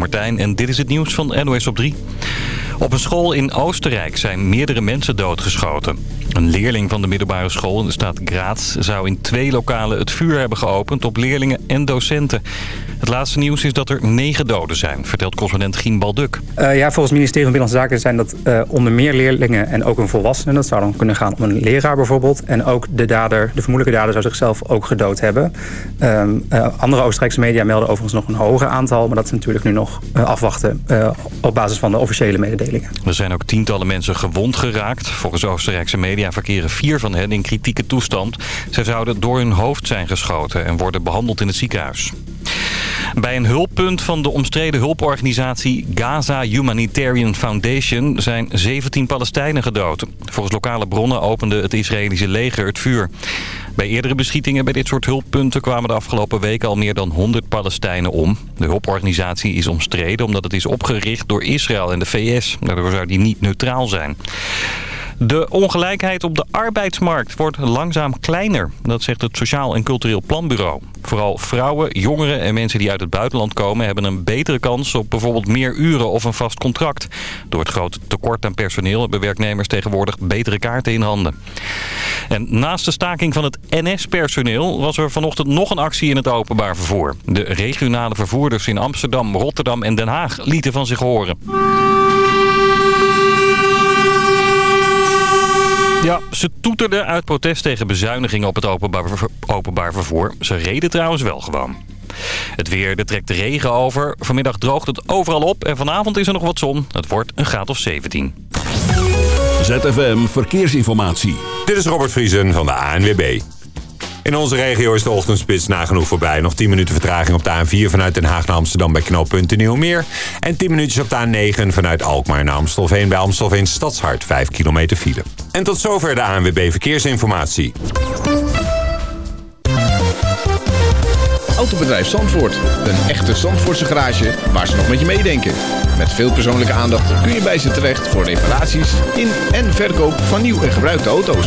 Martijn en dit is het nieuws van NOS op 3. Op een school in Oostenrijk zijn meerdere mensen doodgeschoten. Een leerling van de middelbare school in de staat Graz zou in twee lokalen het vuur hebben geopend op leerlingen en docenten. Het laatste nieuws is dat er negen doden zijn, vertelt correspondent Gien Balduk. Uh, ja, volgens het ministerie van Binnenlandse Zaken zijn dat uh, onder meer leerlingen en ook een volwassene. Dat zou dan kunnen gaan om een leraar bijvoorbeeld. En ook de dader, de vermoedelijke dader zou zichzelf ook gedood hebben. Um, uh, andere Oostenrijkse media melden overigens nog een hoger aantal. Maar dat is natuurlijk nu nog afwachten op basis van de officiële mededelingen. Er zijn ook tientallen mensen gewond geraakt. Volgens Oostenrijkse media verkeren vier van hen in kritieke toestand. Ze zouden door hun hoofd zijn geschoten en worden behandeld in het ziekenhuis. Bij een hulppunt van de omstreden hulporganisatie Gaza Humanitarian Foundation zijn 17 Palestijnen gedood. Volgens lokale bronnen opende het Israëlische leger het vuur. Bij eerdere beschietingen bij dit soort hulppunten kwamen de afgelopen weken al meer dan 100 Palestijnen om. De hulporganisatie is omstreden omdat het is opgericht door Israël en de VS. Daardoor zou die niet neutraal zijn. De ongelijkheid op de arbeidsmarkt wordt langzaam kleiner. Dat zegt het Sociaal en Cultureel Planbureau. Vooral vrouwen, jongeren en mensen die uit het buitenland komen... hebben een betere kans op bijvoorbeeld meer uren of een vast contract. Door het grote tekort aan personeel hebben werknemers tegenwoordig betere kaarten in handen. En naast de staking van het NS-personeel was er vanochtend nog een actie in het openbaar vervoer. De regionale vervoerders in Amsterdam, Rotterdam en Den Haag lieten van zich horen. Ja, ze toeterden uit protest tegen bezuinigingen op het openbaar, openbaar vervoer. Ze reden trouwens wel gewoon. Het weer, er trekt de regen over. Vanmiddag droogt het overal op en vanavond is er nog wat zon. Het wordt een graad of 17. ZFM Verkeersinformatie. Dit is Robert Vriesen van de ANWB. In onze regio is de ochtendspits nagenoeg voorbij. Nog 10 minuten vertraging op de A4 vanuit Den Haag naar Amsterdam bij knooppunt Nieuwmeer. En 10 minuutjes op de A9 vanuit Alkmaar naar Amstelveen bij Amstelveen Stadshart. 5 kilometer file. En tot zover de ANWB Verkeersinformatie. Autobedrijf Zandvoort. Een echte Zandvoortse garage waar ze nog met je meedenken. Met veel persoonlijke aandacht kun je bij ze terecht voor reparaties in en verkoop van nieuw en gebruikte auto's.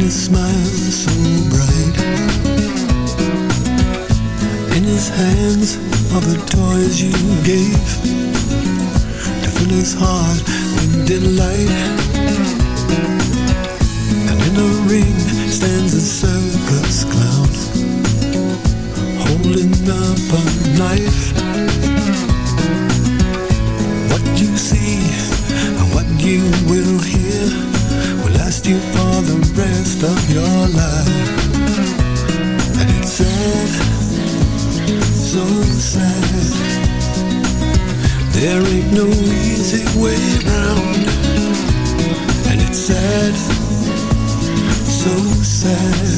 and his smile so bright. In his hands are the toys you gave to fill his heart with delight. And in a ring stands a circus clown, holding up a knife. What you see and what you will hear last you for the rest of your life. And it's sad, so sad. There ain't no easy way around. And it's sad, so sad.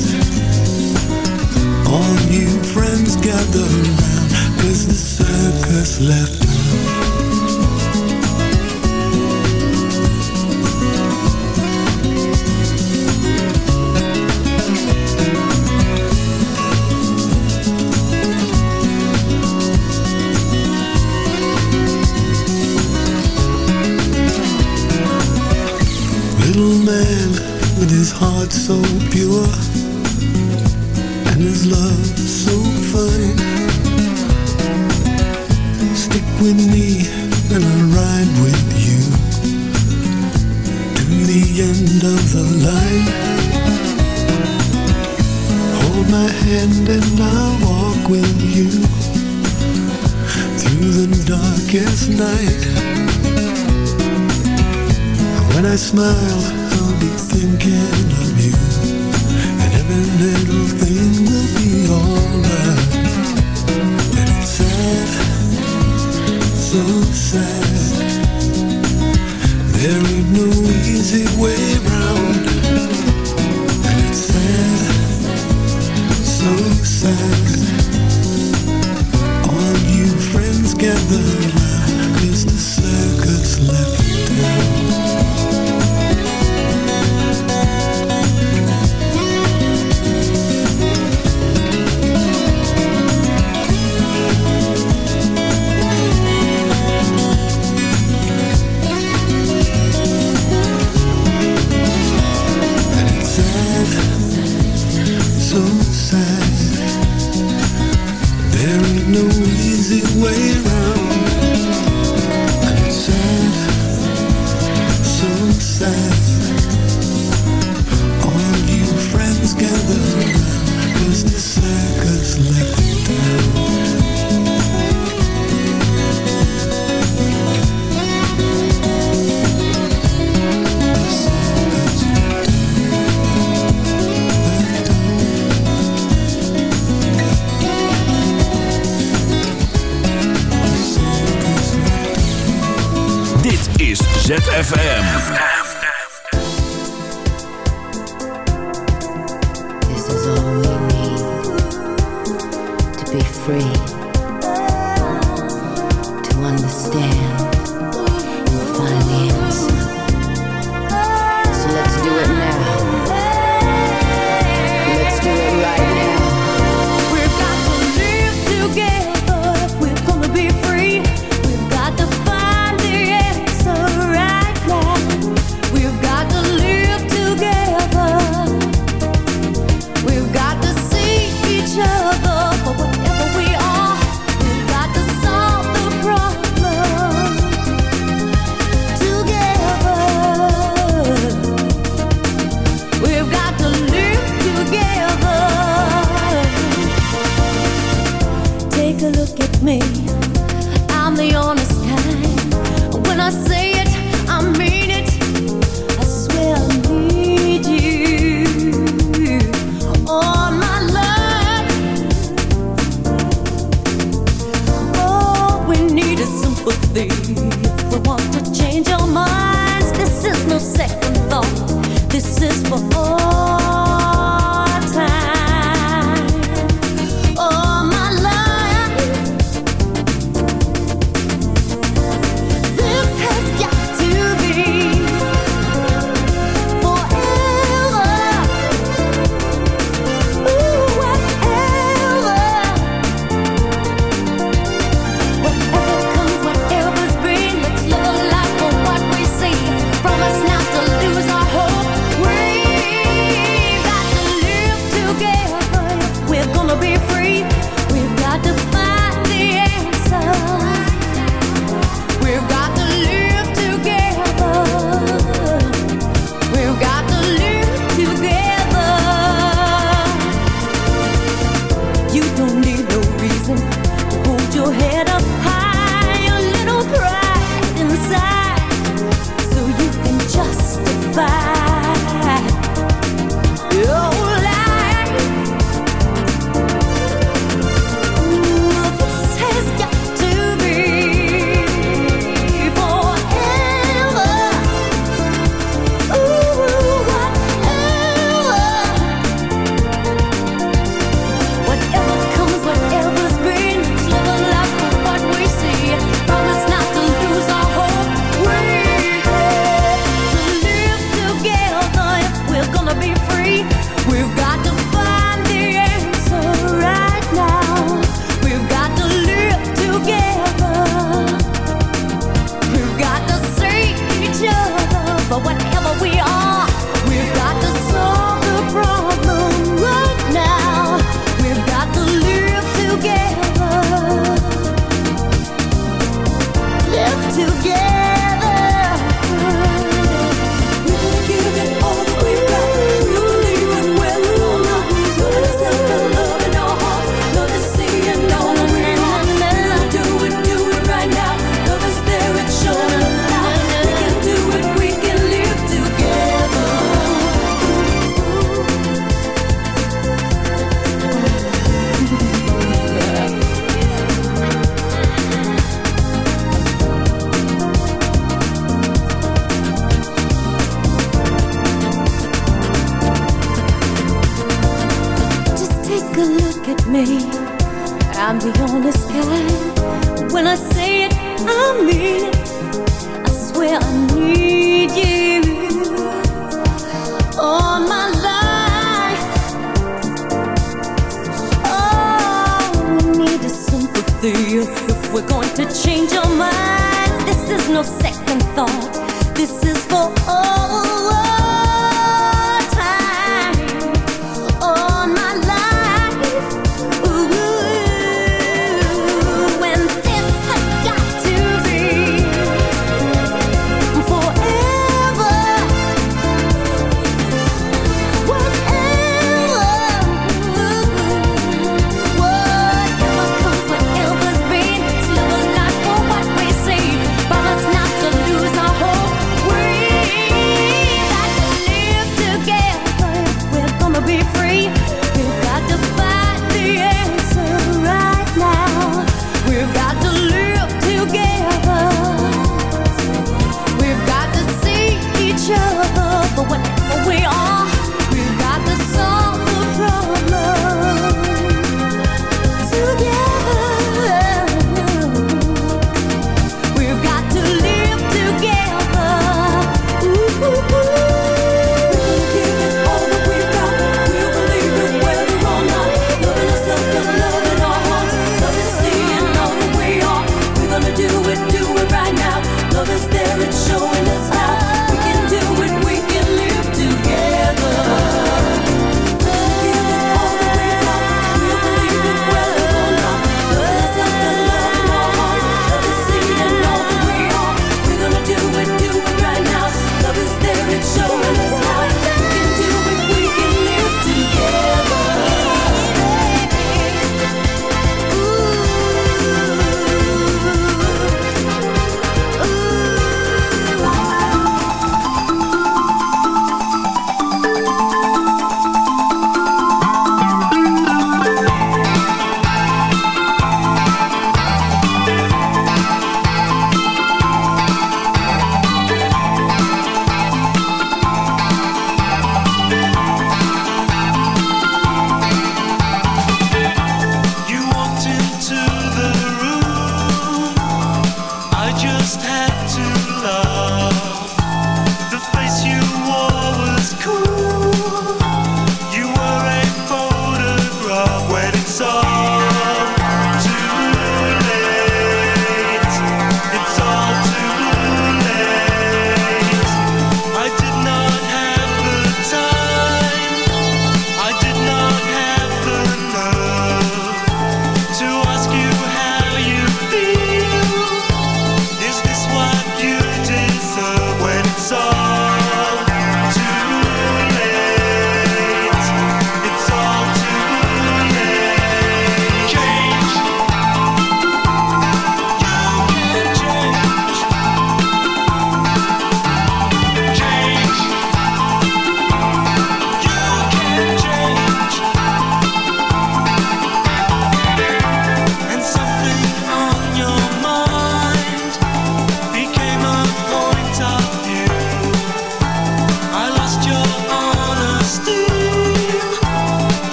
All new friends gather round, cause the circus left. so sad There ain't no easy way round. And it's sad, so sad All you friends gather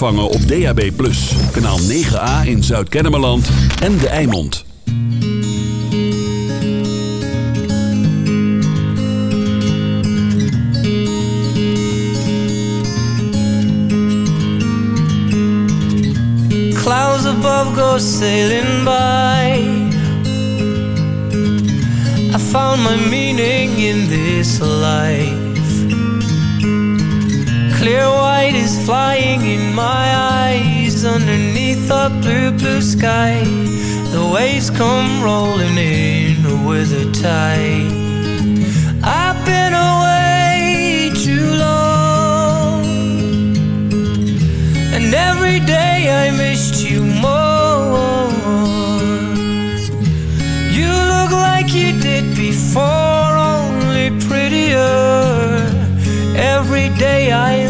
ontvangen op DAB+. Kanaal 9A in Zuid-Kennemerland en De Eimond. Clouds above go sailing by I found my meaning in this life clear white is flying in my eyes underneath a blue, blue sky. The waves come rolling in with a tide. I've been away too long, and every day I missed you more. You look like you did before, only prettier. Every day I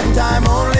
One time only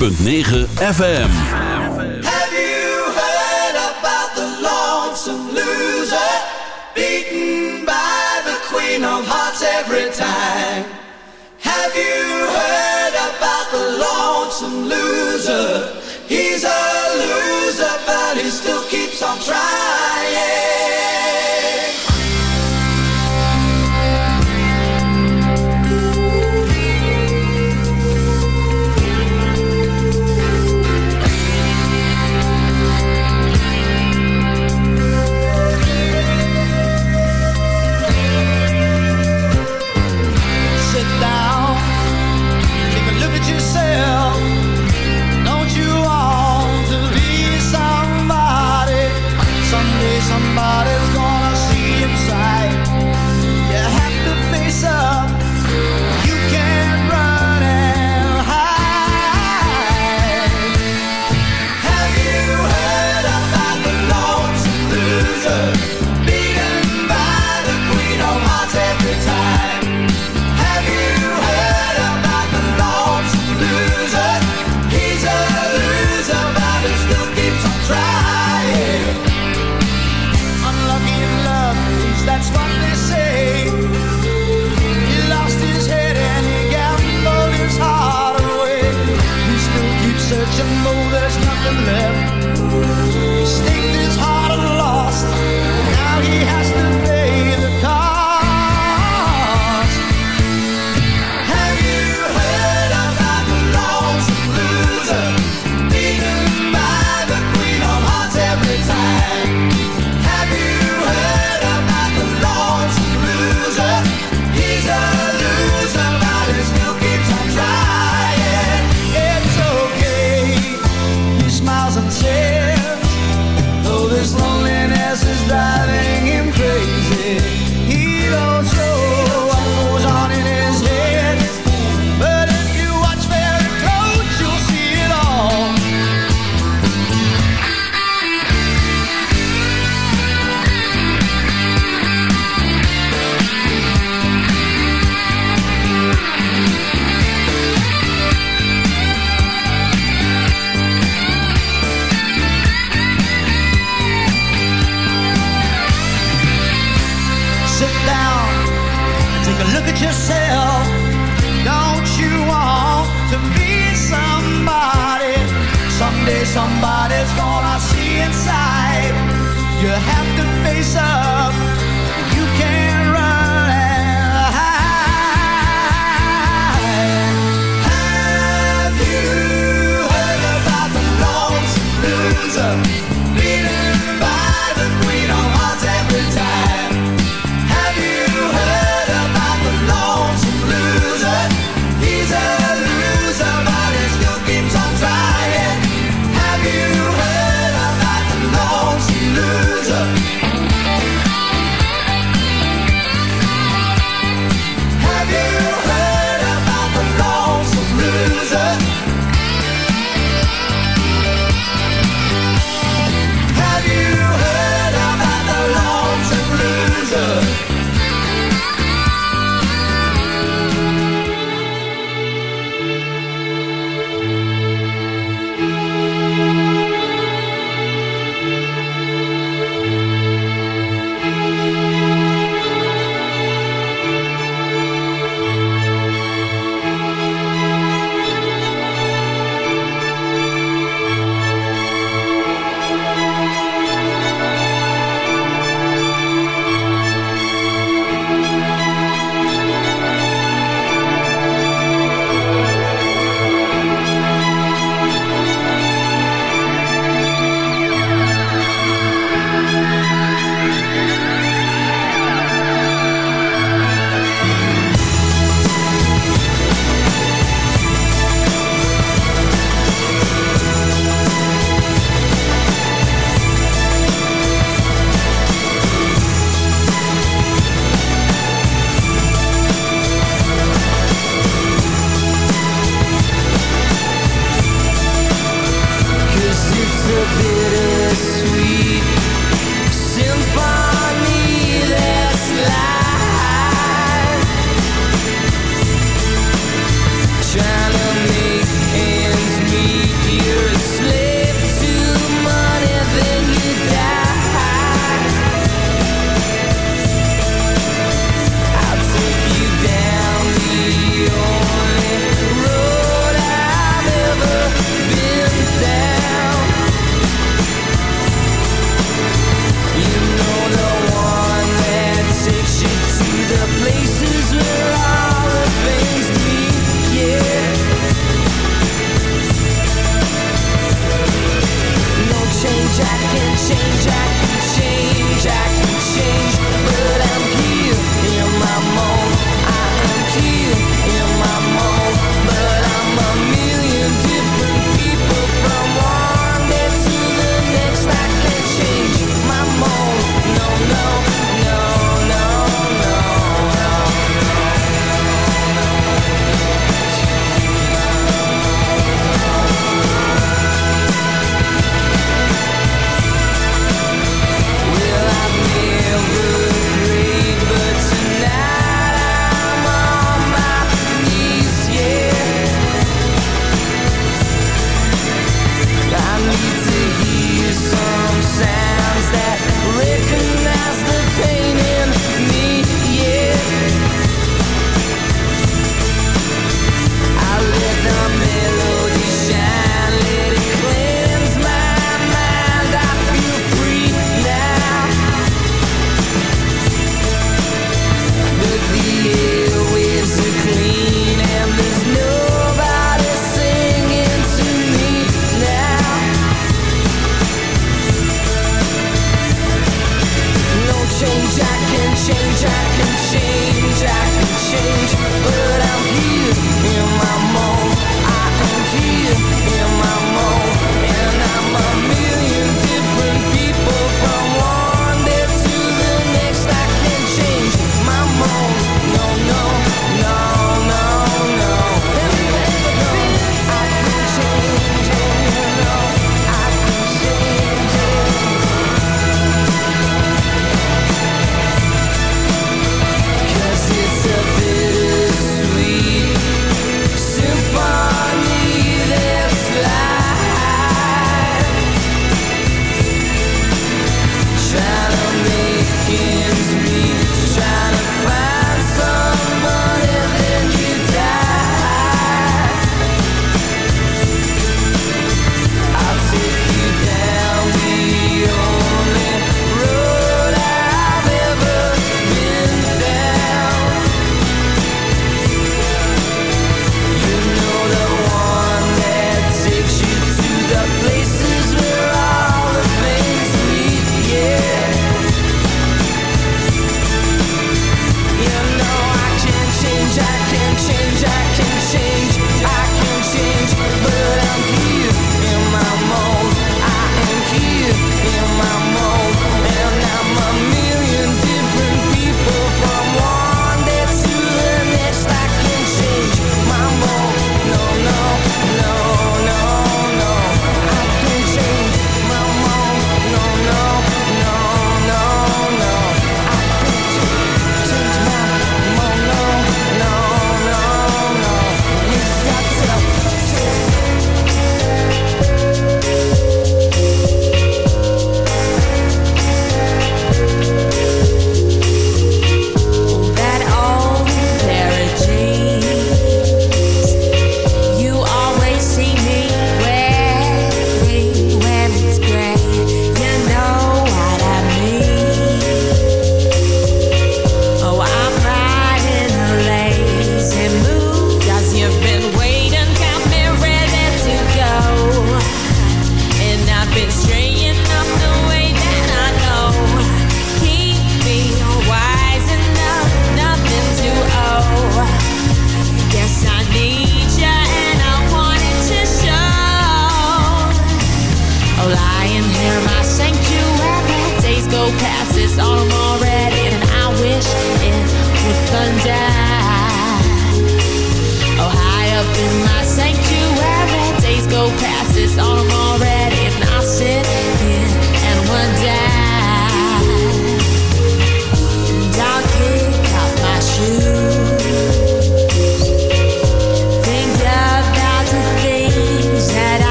106.9 FM.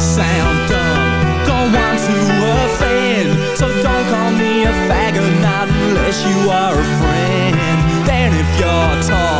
sound. Dumb Don't want to offend. So don't call me a faggot Not unless you are a friend. Then if you're tall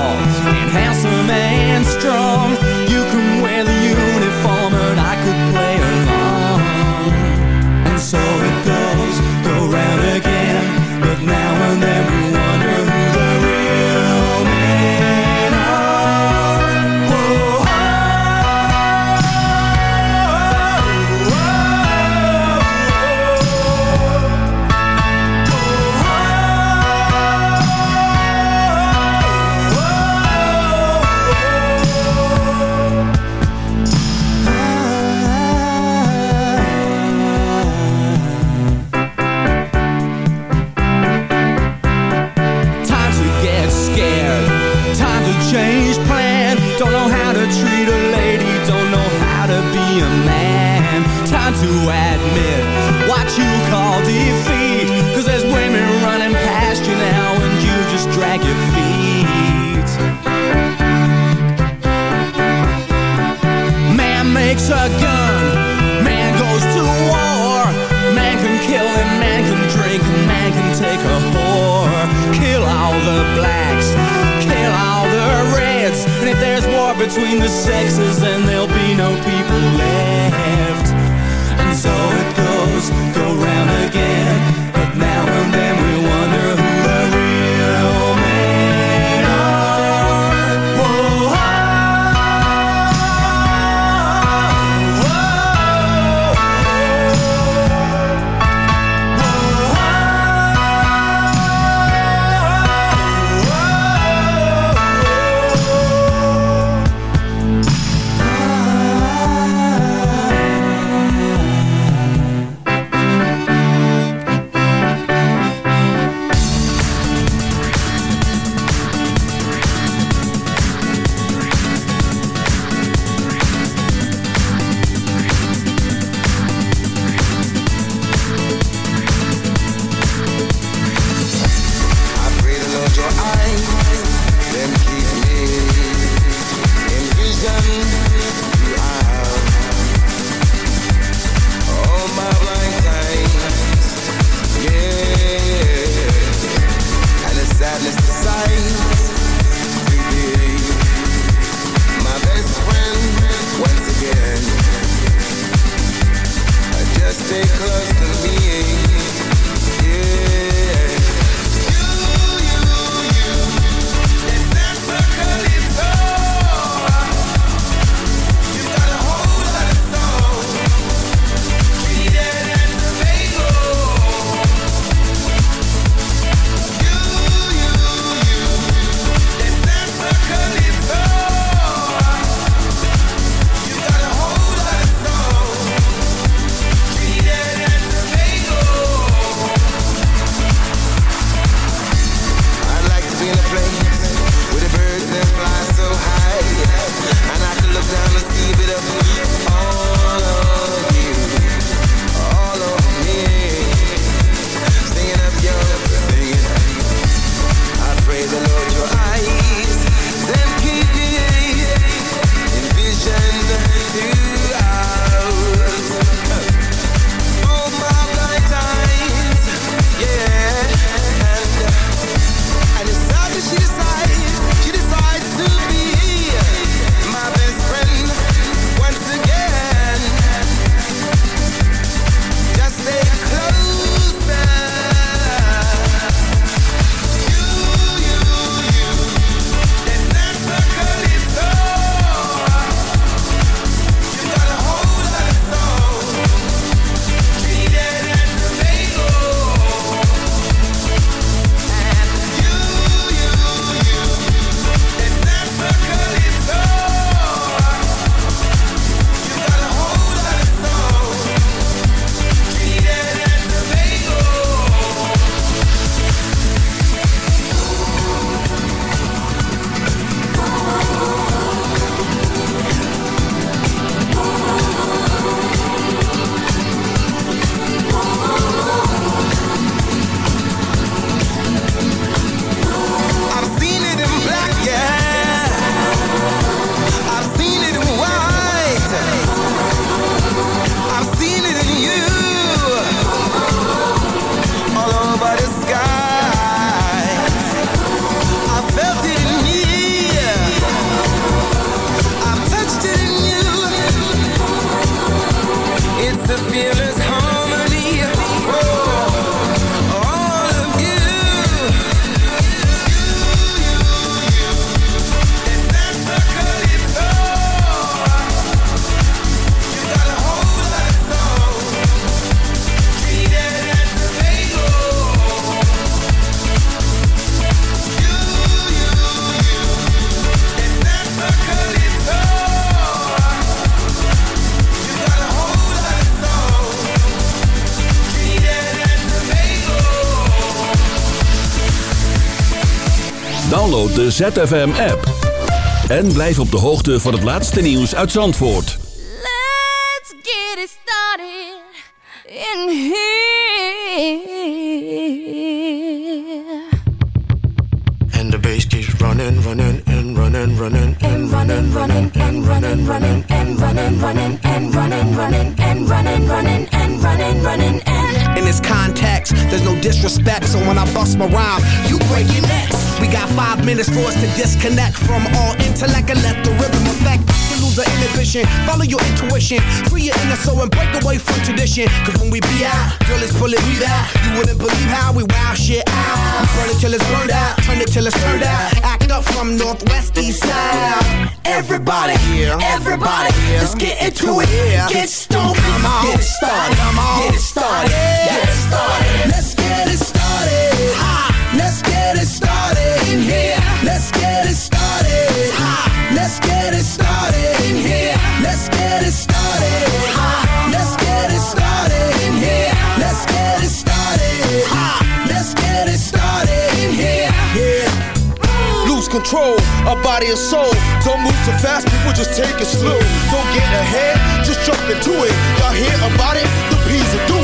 De ZFM-app. En blijf op de hoogte van het laatste nieuws uit Zandvoort. Let's get it started in here. And the bass keeps running, running, and running, running, and running, running, and running, running, and running, running, and running, running, and running, running, and running, running, and. In this context, there's no disrespect, so when I bust my rhyme, you break your necks. We got five minutes for us to disconnect from all intellect and let the rhythm affect. To lose the inhibition, follow your intuition, free your inner soul and break away from tradition. Cause when we be out, girl, it's pulling me out. You wouldn't believe how we wow shit out. We burn it till it's burned out, turn it till it's turned out. Act up from Northwest East Side. Everybody, everybody, let's get into it. Get stoked, get it started, get it started, get started. Let's get it started. Let's get it started in here. Let's get it started. Let's get it started in here. Let's get it started. Let's get it started in here. Let's get it started. Let's get it started in here. Lose control body and soul. Don't move too fast, people just take it slow. Don't get ahead, just jump into it. Y'all hear about it? The P's will do it.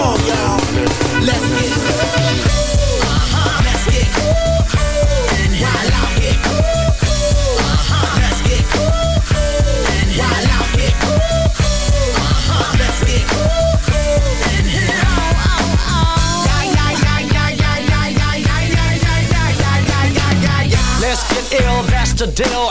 Let's get cool. Uh-huh. Let's get cool. cool. And while out get cool. cool. Let's get cool. cool. And while out uh-huh. get cool. cool. Let's get ill, that's the deal.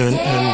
And. hun,